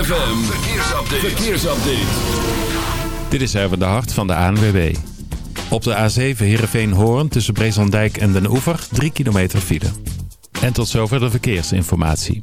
ZFM, verkeersupdate. verkeersupdate. Dit is even de hart van de ANWB. Op de A7 Heerenveen-Hoorn tussen Brezandijk en Den Oever 3 kilometer file. En tot zover de verkeersinformatie.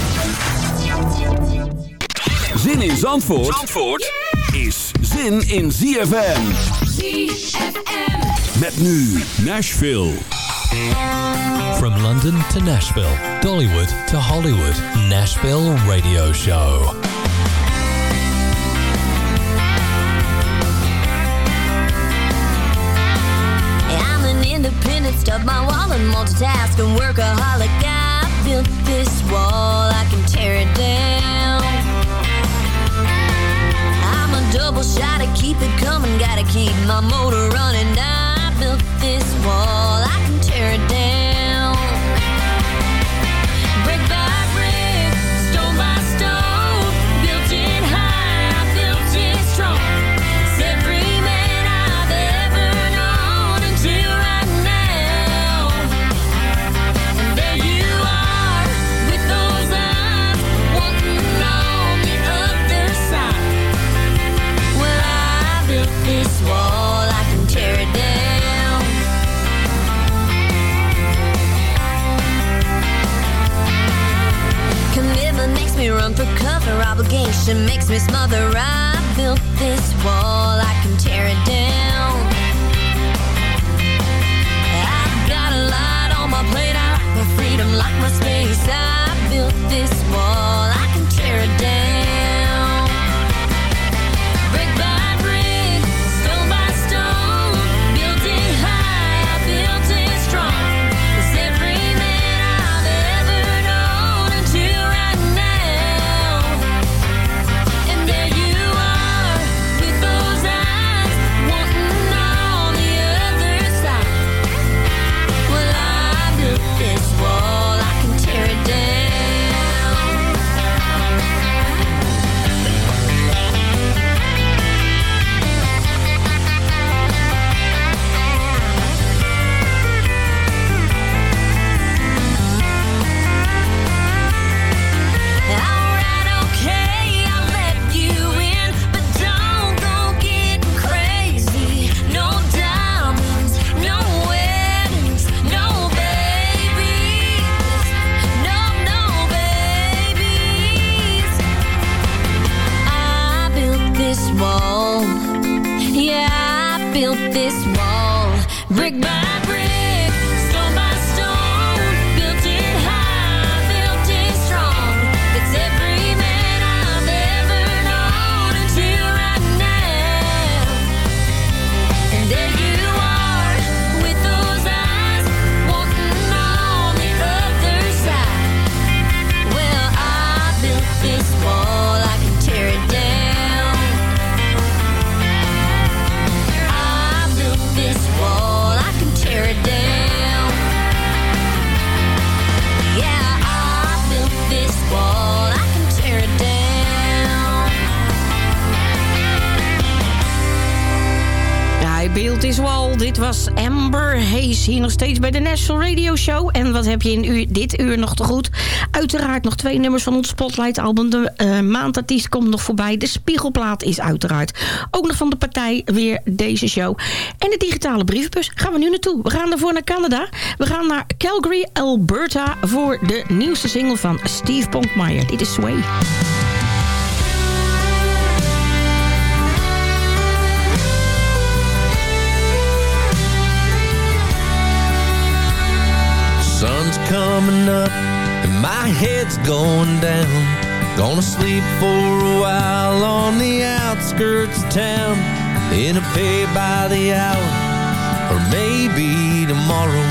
Zin in Zandvoort, Zandvoort is zin in ZFM. ZFM. Met nu Nashville. From London to Nashville, Dollywood to Hollywood, Nashville Radio Show. I'm an independent, stub my wall and multitask and workaholic. I built this wall, I can tear it down. Double shot to keep it coming, gotta keep my motor running. I built this wall, I can tear it down. Obligation makes me smother. I built this wall, I can tear it down. I've got a lot on my plate, I like my freedom, like my space. I built this wall, was Amber Hayes hier nog steeds bij de National Radio Show. En wat heb je in dit uur nog te goed? Uiteraard nog twee nummers van ons Spotlight album. De uh, maandartiest komt nog voorbij. De Spiegelplaat is uiteraard ook nog van de partij weer deze show. En de digitale brievenbus gaan we nu naartoe. We gaan ervoor naar Canada. We gaan naar Calgary, Alberta voor de nieuwste single van Steve Ponkmeyer. Dit is Sway. Coming up and my head's going down. Gonna sleep for a while on the outskirts of town. In a pay by the hour, or maybe tomorrow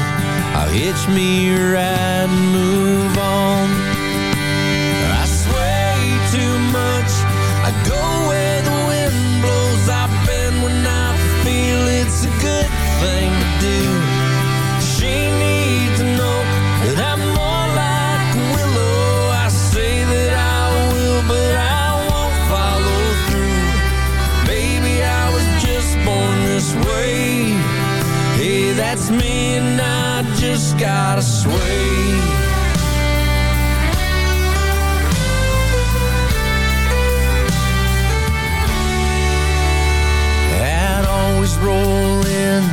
I'll hitch me a ride and move on. just gotta sway rolling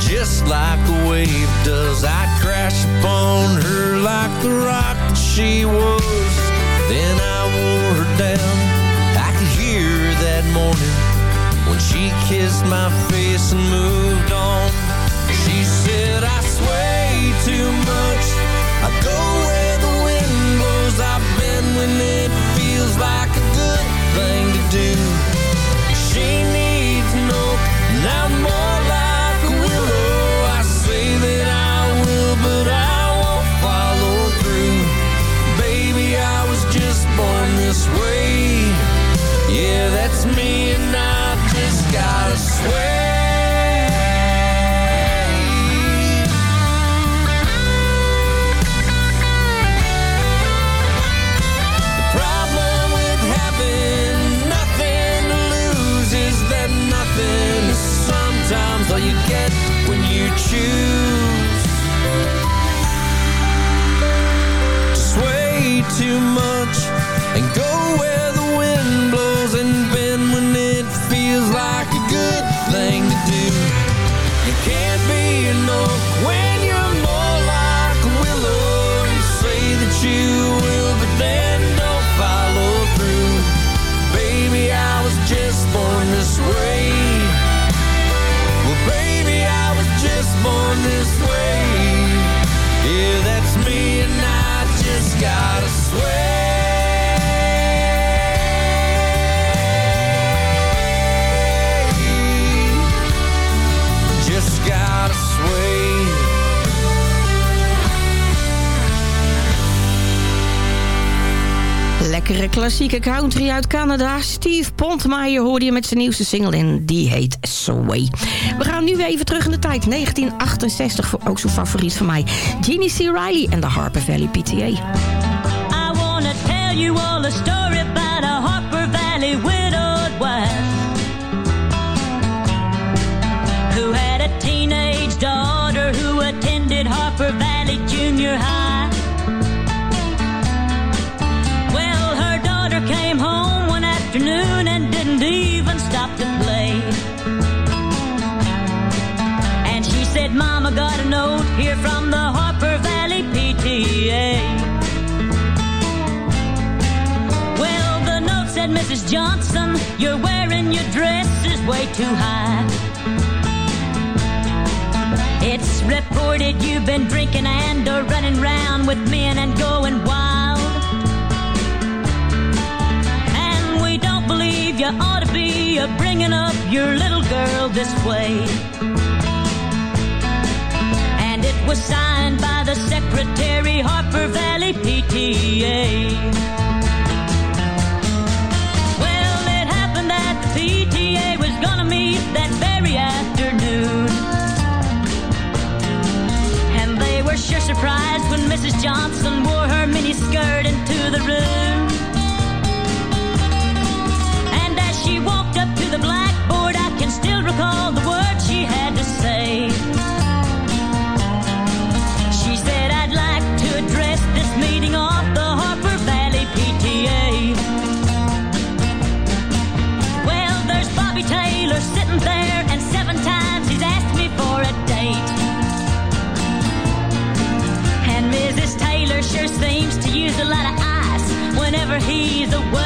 just like a wave does. I crash upon her like the rock that she was. Then I wore her down. I could hear that morning when she kissed my face and moved on too much. I go where the wind blows. I've been when it feels like a good thing to do. Get when you choose. to sway too much and go where the wind blows and bend when it feels like a good thing to do. You can't be an oak Lekkere klassieke country uit Canada. Steve Pontmeyer hoorde je met zijn nieuwste single en die heet Sway. We gaan nu even terug in de tijd. 1968, voor ook zo'n favoriet van mij. Jeannie C. Riley en de Harper Valley PTA. I wanna tell you all a story about a Harper Valley widowed wife who had a teenage daughter who attended Harper Valley Junior High. Afternoon and didn't even stop to play. And she said, Mama got a note here from the Harper Valley PTA. Well, the note said, Mrs. Johnson, you're wearing your dress is way too high. It's reported you've been drinking and are running around with men and going wild. Believe you ought to be a bringing up your little girl this way. And it was signed by the secretary, Harper Valley PTA. Well, it happened that the PTA was gonna meet that very afternoon. And they were sure surprised when Mrs. Johnson wore her mini skirt into the room. The blackboard, I can still recall the words she had to say. She said, I'd like to address this meeting of the Harper Valley PTA. Well, there's Bobby Taylor sitting there, and seven times he's asked me for a date. And Mrs. Taylor sure seems to use a lot of ice whenever he's away.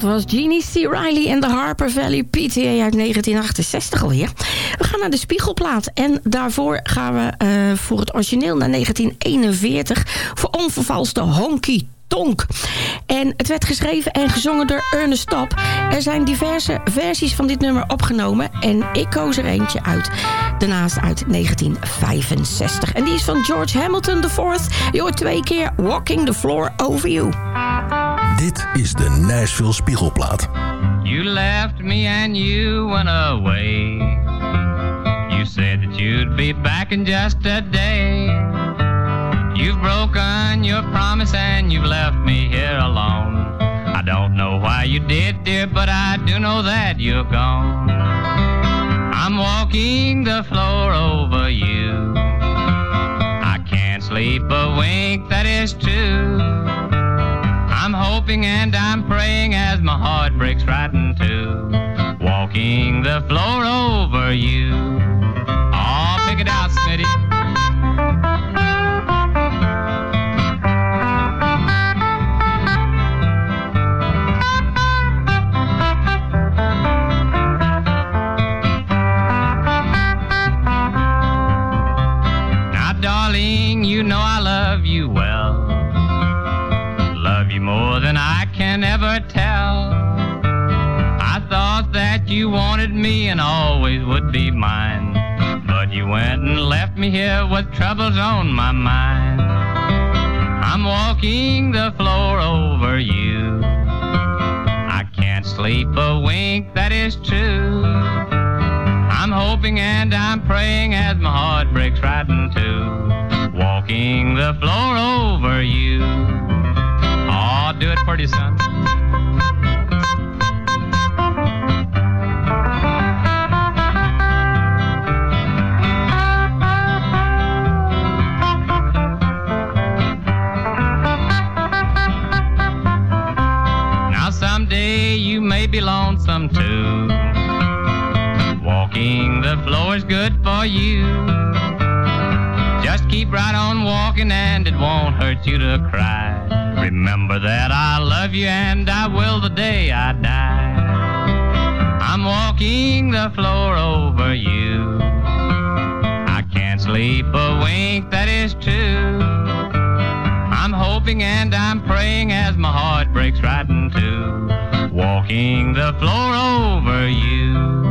Dat was Jeannie C. Riley en de Harper Valley PTA uit 1968 alweer. We gaan naar de Spiegelplaat. En daarvoor gaan we uh, voor het origineel naar 1941... voor onvervalste Honky Tonk. En het werd geschreven en gezongen door Ernest Top. Er zijn diverse versies van dit nummer opgenomen. En ik koos er eentje uit. Daarnaast uit 1965. En die is van George Hamilton IV. Je hoort twee keer Walking the Floor Over You. Dit is de Nashville Spiegelplaat. You left me and you went away. You said that you'd be back in just a day. You've broken your promise and you've left me here alone. I don't know why you did, dear, but I do know that you're gone. I'm walking the floor over you. I can't sleep a wink, that is true. Hoping and I'm praying as my heart breaks right in two. Walking the floor over you. Oh, pick it out, Smitty. You wanted me and always would be mine. But you went and left me here with troubles on my mind. I'm walking the floor over you. I can't sleep a wink, that is true. I'm hoping and I'm praying as my heart breaks right in two. Walking the floor over you. Oh, do it pretty, son. The floor is good for you. Just keep right on walking and it won't hurt you to cry. Remember that I love you and I will the day I die. I'm walking the floor over you. I can't sleep a wink, that is true. I'm hoping and I'm praying as my heart breaks right in two walking the floor over you.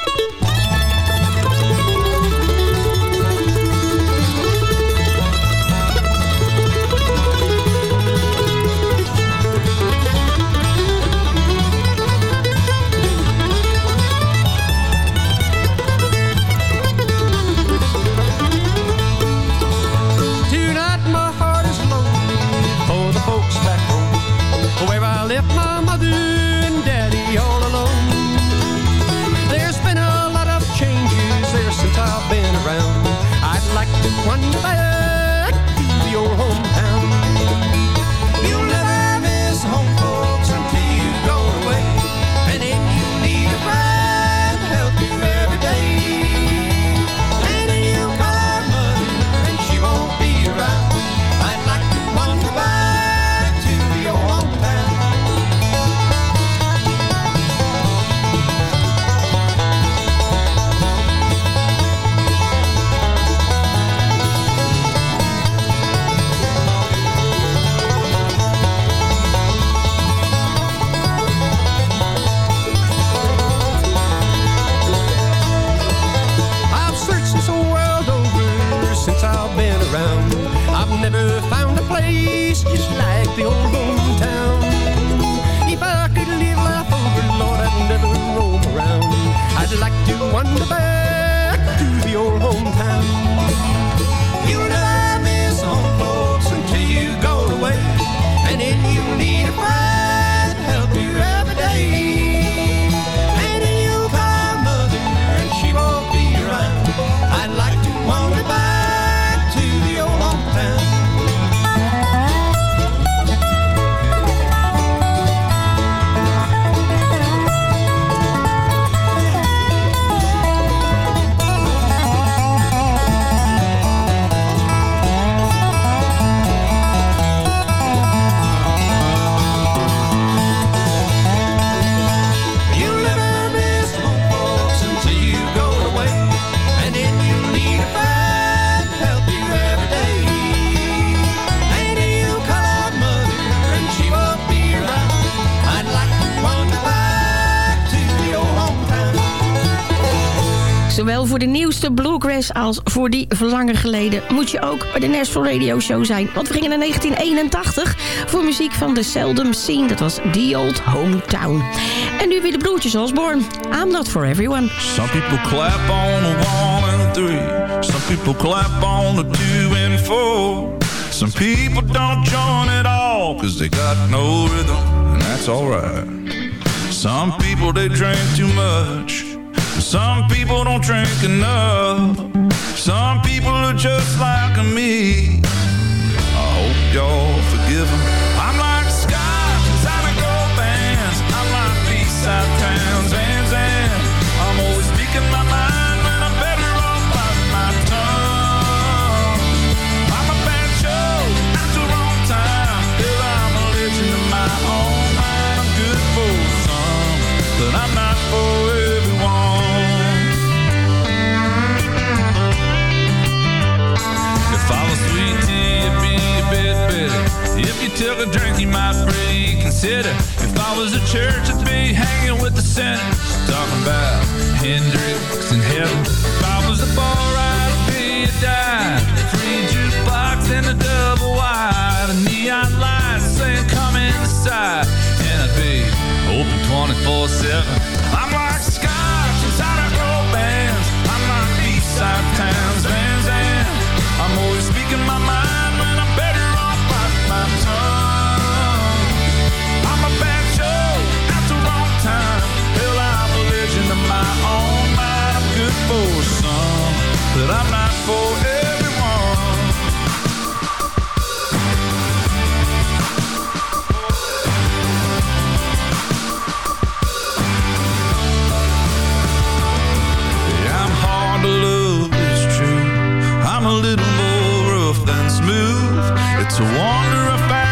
als voor die verlangen geleden... moet je ook bij de National Radio Show zijn. Want we gingen in 1981 voor muziek van The Seldom Scene. Dat was The Old Hometown. En nu weer de broertjes Osborne. I'm not for everyone. Some people clap on the one and three. Some people clap on the two and four. Some people don't join at all Cause they got no rhythm. And that's alright. Some people, they drink too much. Some people don't drink enough. Some people are just like me. I hope y'all forgive them. I'm like Scott, I'm go bands. I'm like Peace took a drink, you might reconsider. If I was a church, I'd be hanging with the sinners, talking about Hendrix and heaven. If I was a bar, I'd be a dive, Free jukebox and a double wide, a neon light saying come inside, and I'd be open 24/7. I'm like Scotch inside our old bands. I'm like Eastside Towns. It's a wonder of fact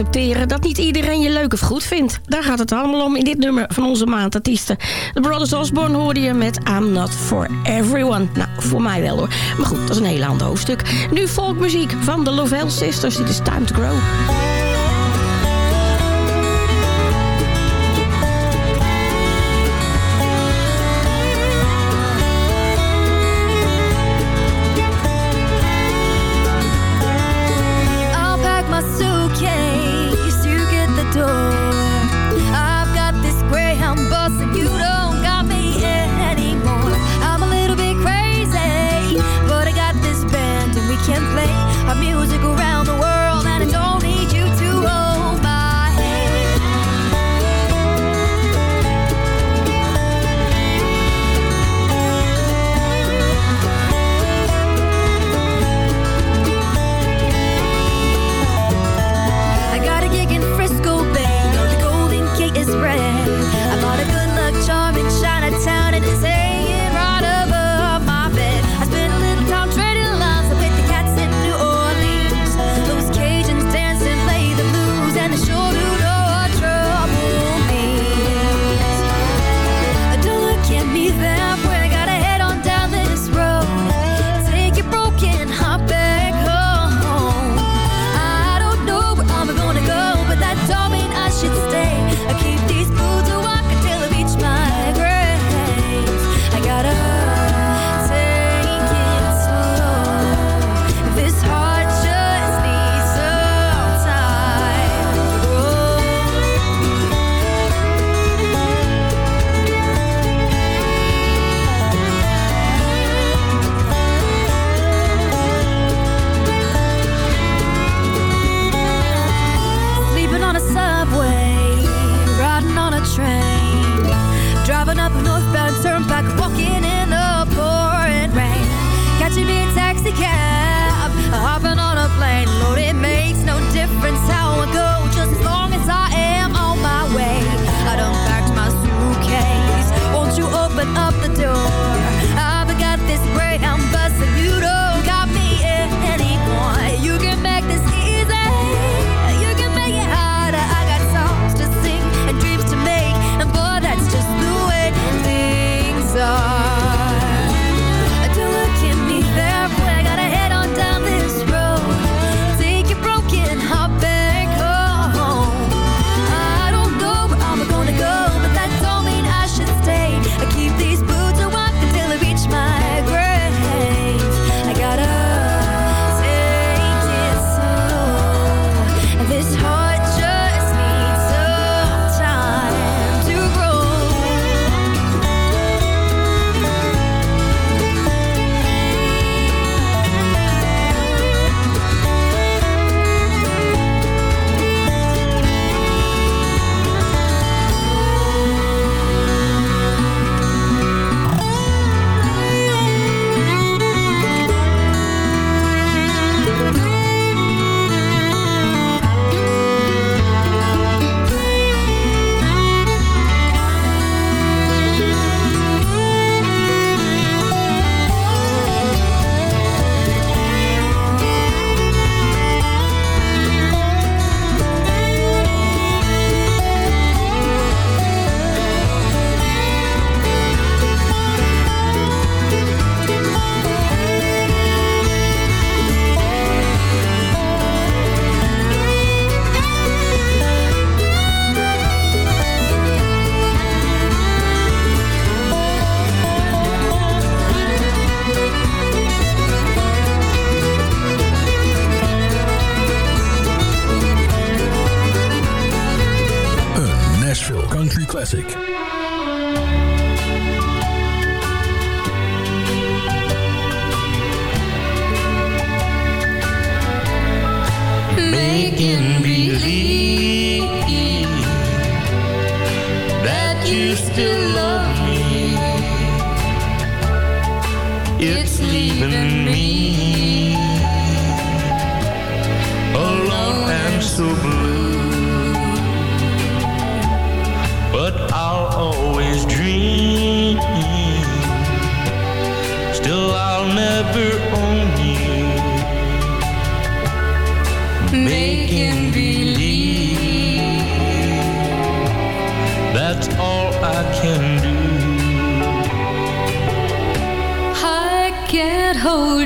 accepteren dat niet iedereen je leuk of goed vindt. Daar gaat het allemaal om in dit nummer van onze maandartiesten. De Brothers Osborne hoorde je met I'm Not For Everyone. Nou, voor mij wel hoor. Maar goed, dat is een heel ander hoofdstuk. Nu volkmuziek van de Lovell Sisters. Dit is Time To Grow.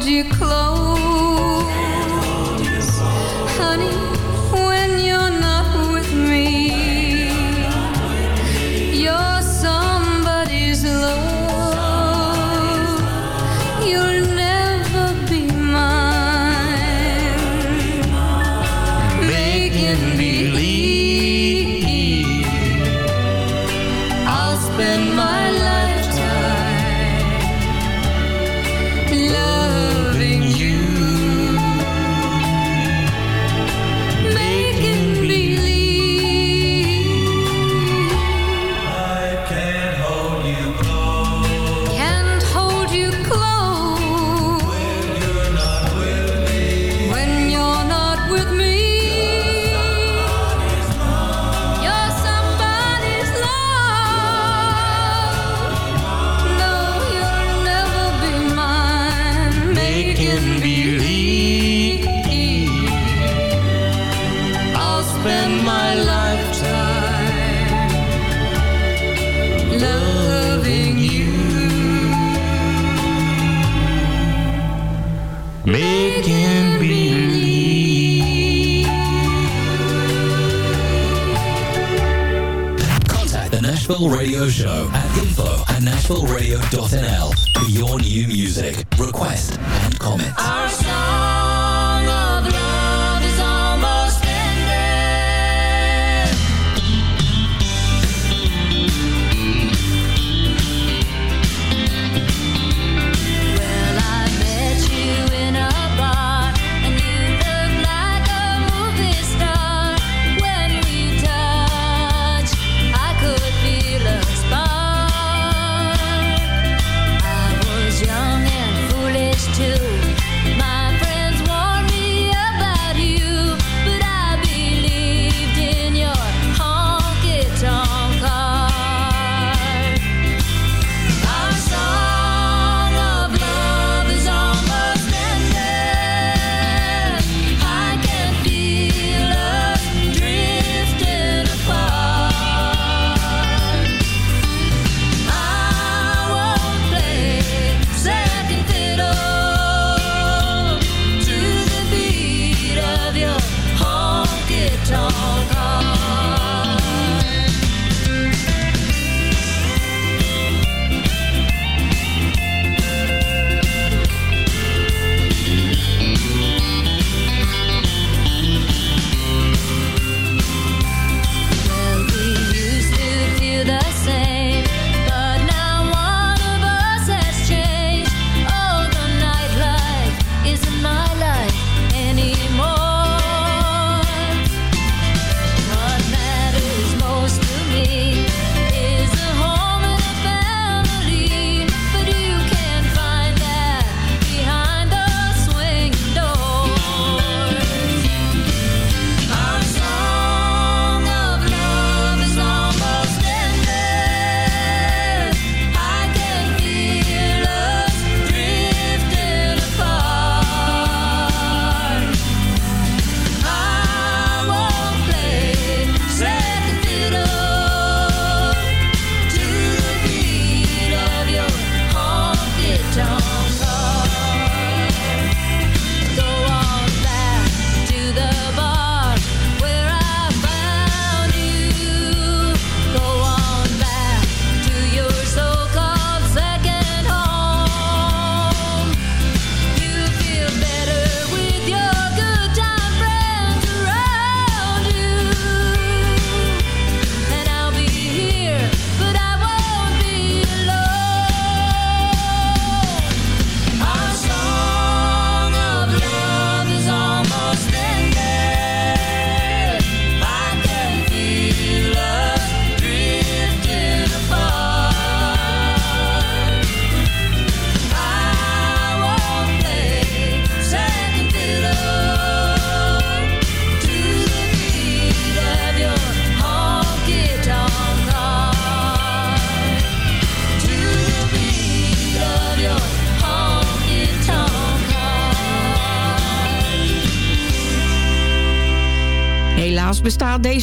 You close.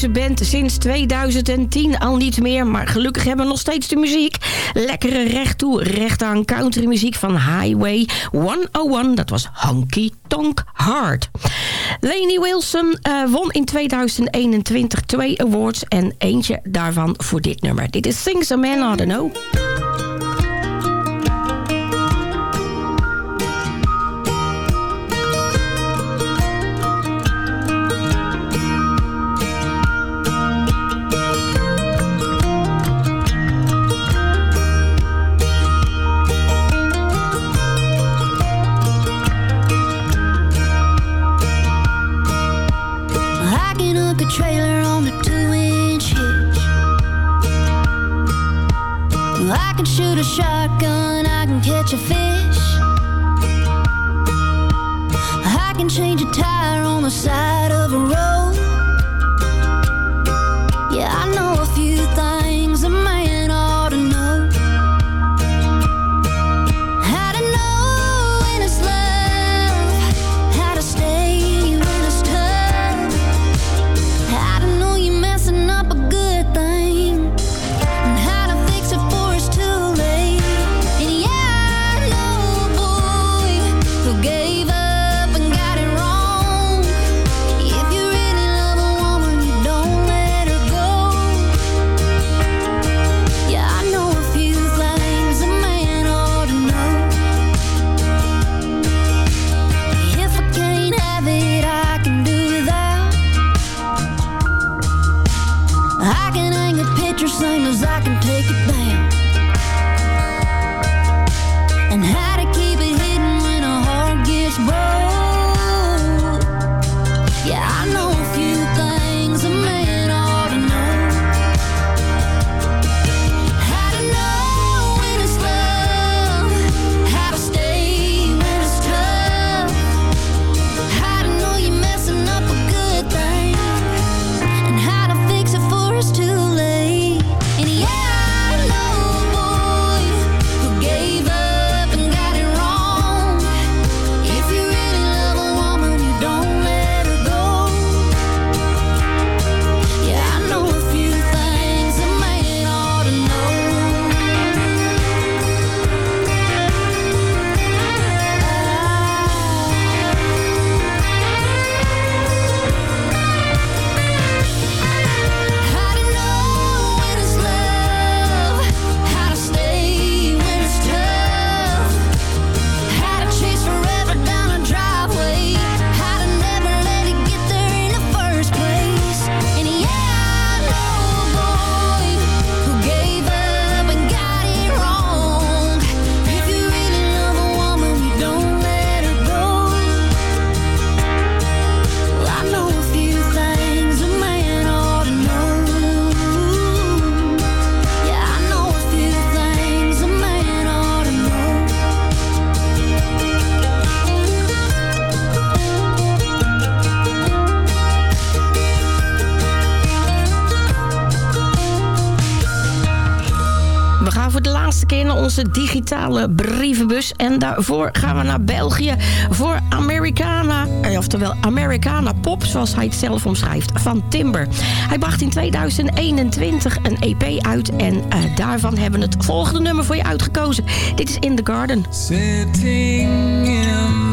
deze band sinds 2010 al niet meer. Maar gelukkig hebben we nog steeds de muziek. Lekkere recht toe, recht aan country muziek van Highway 101. Dat was Honky Tonk Hard. Lainey Wilson eh, won in 2021 twee awards. En eentje daarvan voor dit nummer. Dit is Things a Man I Don't Know. your face de digitale brievenbus. En daarvoor gaan we naar België voor Americana, eh, oftewel Americana Pop, zoals hij het zelf omschrijft, van Timber. Hij bracht in 2021 een EP uit en eh, daarvan hebben we het volgende nummer voor je uitgekozen. Dit is In The Garden. Sitting in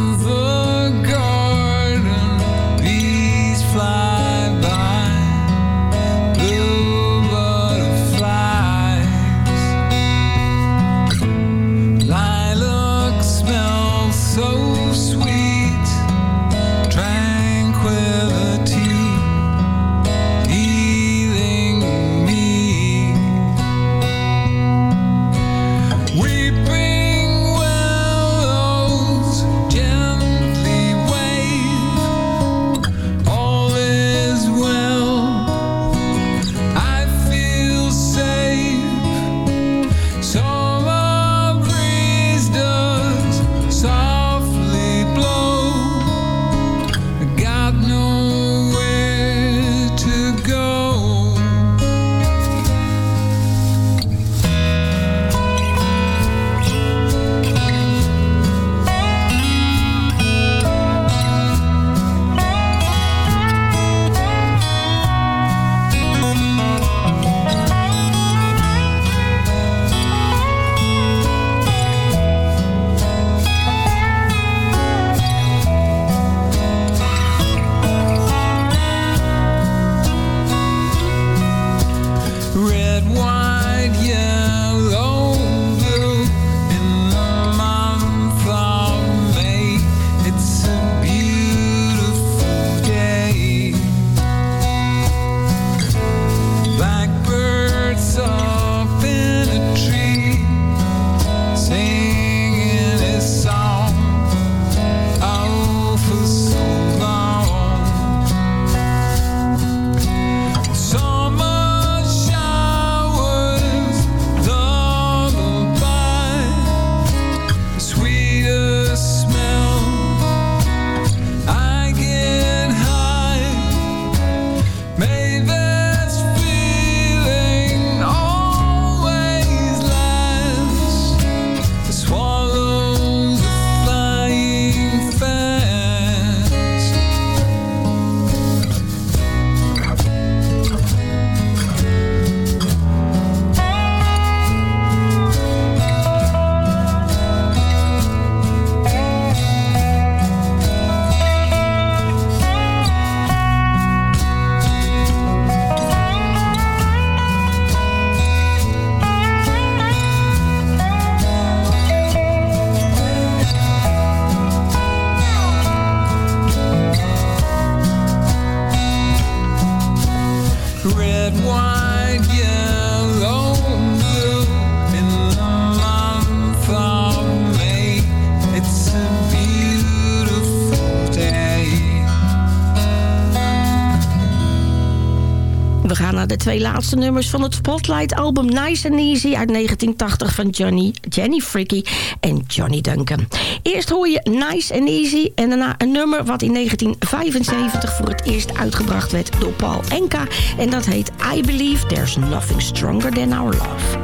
twee laatste nummers van het Spotlight-album Nice and Easy uit 1980 van Johnny, Jenny Fricky en Johnny Duncan. Eerst hoor je Nice and Easy en daarna een nummer wat in 1975 voor het eerst uitgebracht werd door Paul Enka. En dat heet I Believe There's Nothing Stronger Than Our Love.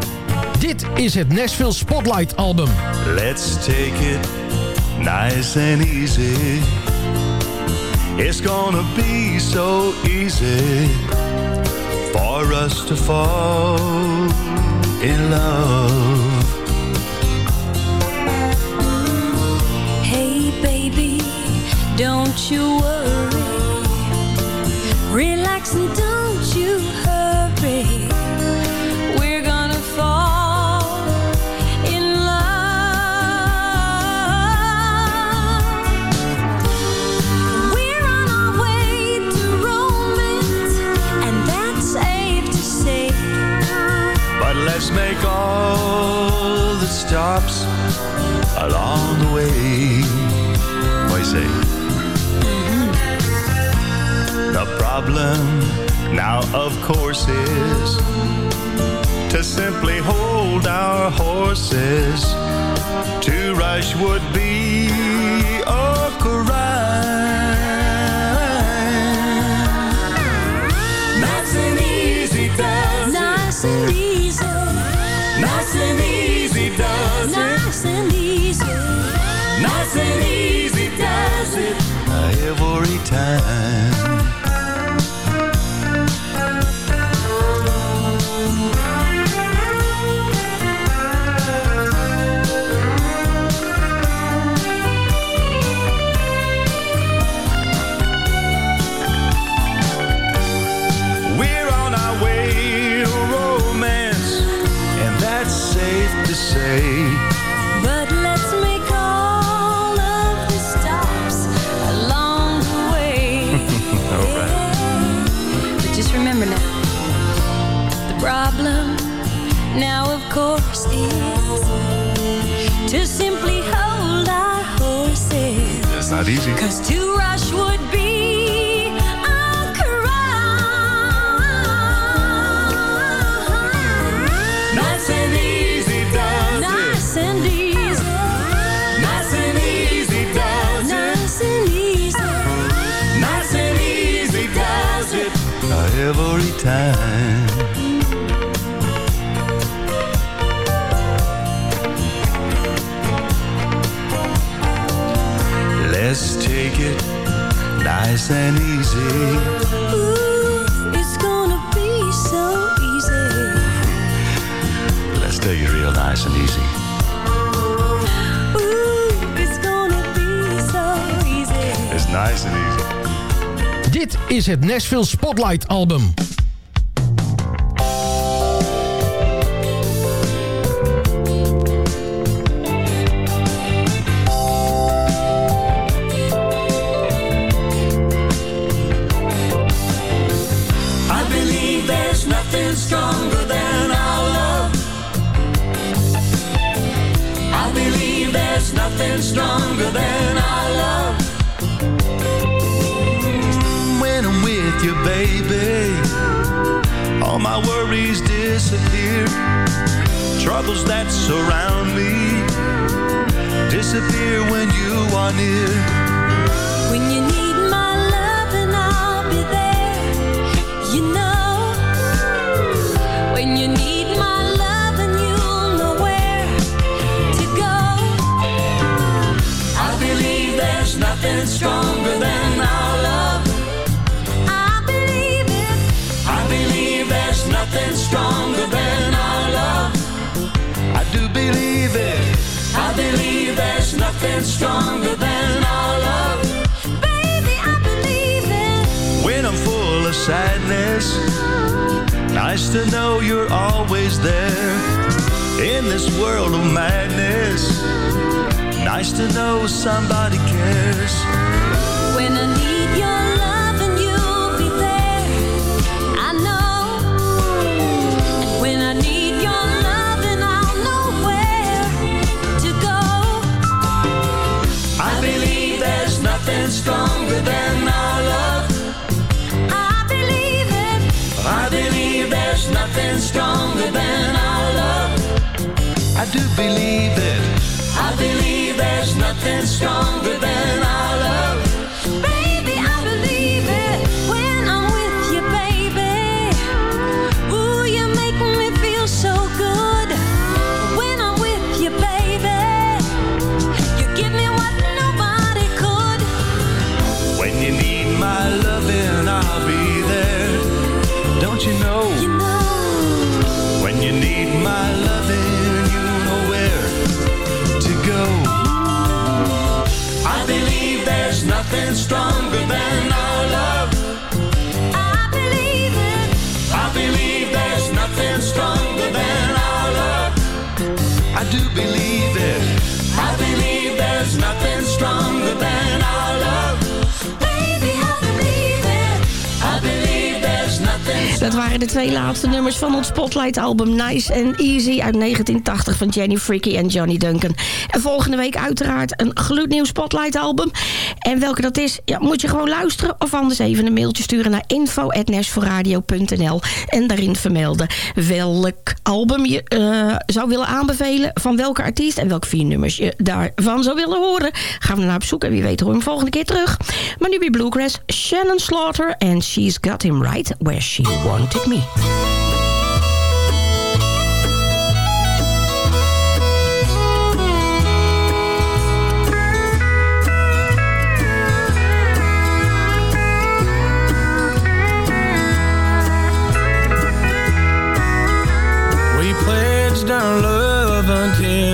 Dit is het Nashville Spotlight album. Let's take it nice and easy. It's gonna be so easy for us to fall in love. Hey baby, don't you worry. Relax and Make all the stops along the way. You say? Mm-hmm. The problem now, of course, is to simply hold our horses. To rush would be a crime. Nice and easy does Nice and easy. Nice and easy does Nice and easy. Nice and easy does it every time. Easy. Cause to rush would be a crime. Nice and easy does Nice and easy. Nice and easy does Nice and easy. Nice and easy does it every time. Nice and easy. Ooh, it's gonna be so easy. Let's take it real nice and easy. Ooh, it's gonna be so easy. It's nice and easy. Dit is het Nashville Spotlight album. Disappear. Troubles that surround me disappear when you are near. When you need my love and I'll be there, you know. When you need my love and you'll know where to go. I believe there's nothing stronger than I believe there's nothing stronger than our love. Baby, I believe it. When I'm full of sadness, nice to know you're always there. In this world of madness, nice to know somebody cares. Than our love. I do believe it. I believe there's nothing stronger than our love. Waren de twee laatste nummers van ons Spotlight-album Nice and Easy uit 1980 van Jenny Freaky en Johnny Duncan. En volgende week uiteraard een gloednieuw Spotlight-album. En welke dat is, ja, moet je gewoon luisteren of anders even een mailtje sturen naar info.nashforradio.nl en daarin vermelden welk album je eh, zou willen aanbevelen, van welke artiest en welke vier nummers je daarvan zou willen horen. Gaan we naar op zoek en wie weet horen we hem volgende keer terug. Maar nu bij Bluegrass, Shannon Slaughter en She's Got Him Right Where She Wanted Me. We pledged our love until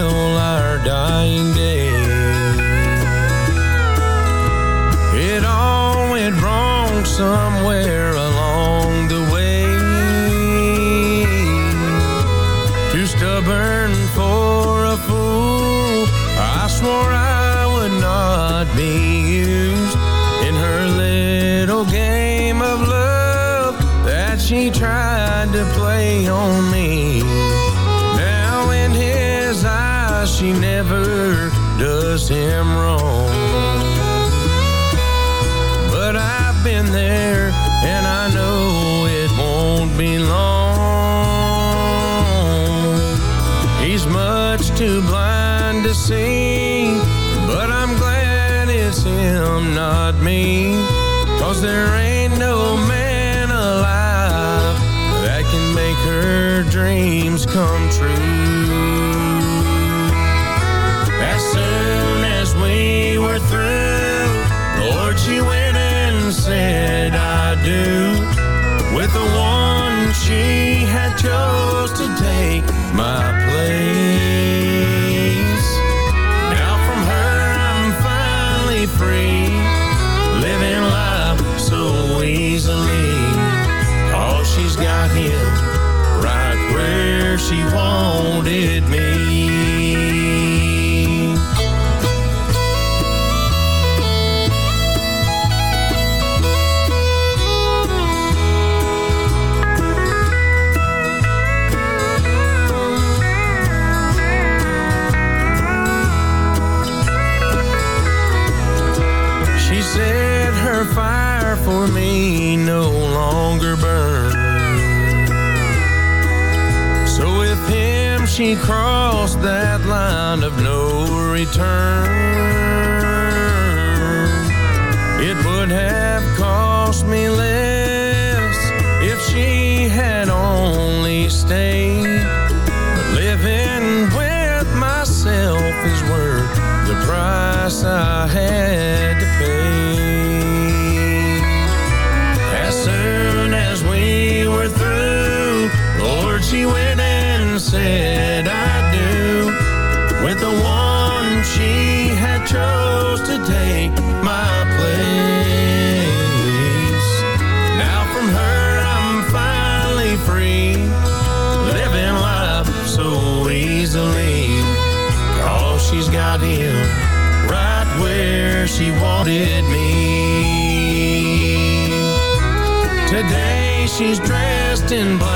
does him wrong. But I've been there, and I know it won't be long. He's much too blind to see, but I'm glad it's him, not me. Cause there ain't said her fire for me no longer burns. So with him she crossed that line of no return. It would have cost me less if she had only stayed. But living with myself is worth the price I had to pay. Said, I do, with the one she had chose to take my place. Now from her I'm finally free, living life so easily. Cause she's got him right where she wanted me. Today she's dressed in black,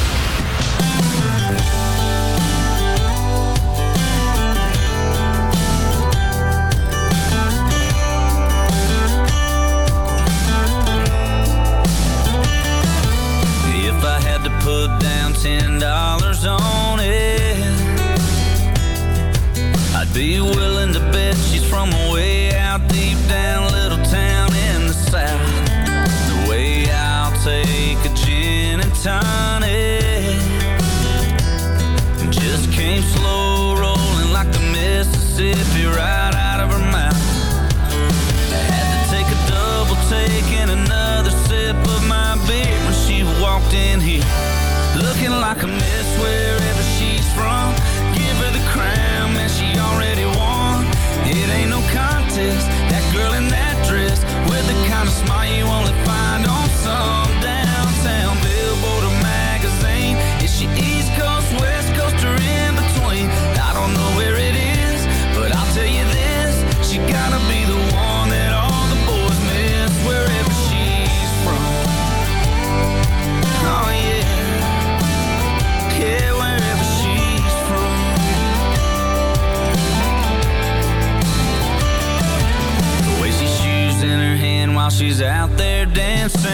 Gin she's out there dancing.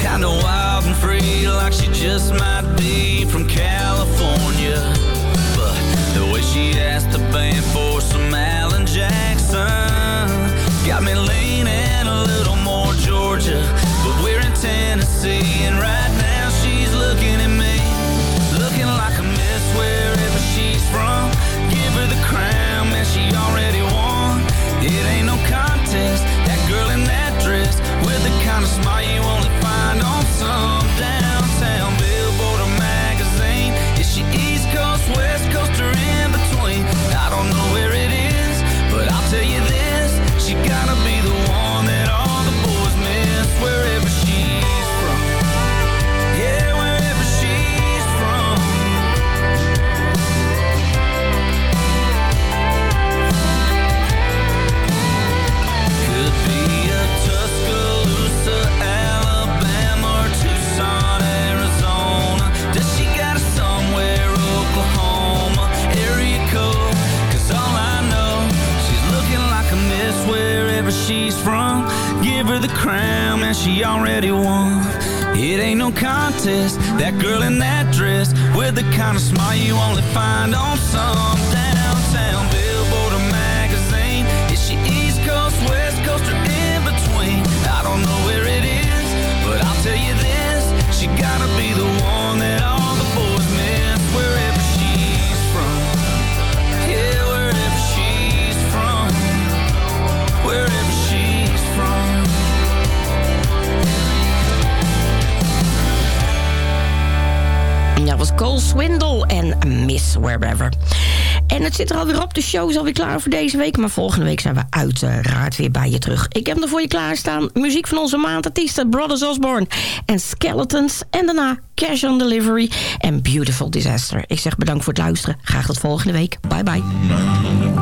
Kinda wild and free, like she just might be from California. But the way she asked the band for some Alan Jackson got me leaning a little more Georgia. But we're in Tennessee, and right now she's looking at me, looking like a miss wherever she's from. Give her the crown, man, she already of smile you only Give her the crown, and she already won. It ain't no contest. That girl in that dress with the kind of smile you only find on some Cole Swindle en Miss Wherever. En het zit er alweer op. De show is alweer klaar voor deze week. Maar volgende week zijn we uiteraard weer bij je terug. Ik heb er voor je klaarstaan. Muziek van onze maandartiesten Brothers Osborne en Skeletons. En daarna Cash on Delivery en Beautiful Disaster. Ik zeg bedankt voor het luisteren. Graag tot volgende week. Bye bye.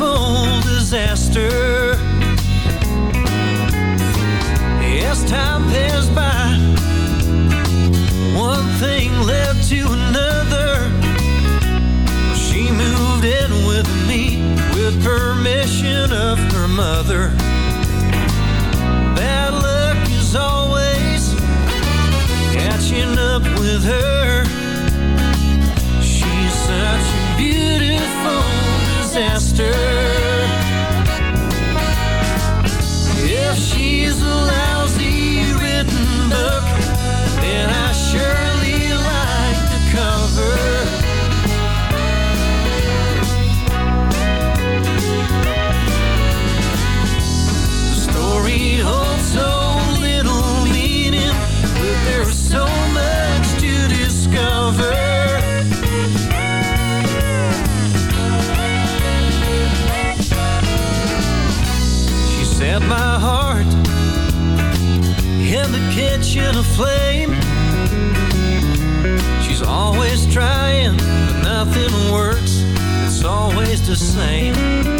manifold disaster. As time passed by One thing led to another. She moved in with me With permission of her mother. Bad luck is always Catching up with her. disaster. If she's allowed. A flame. She's always trying, but nothing works. It's always the same.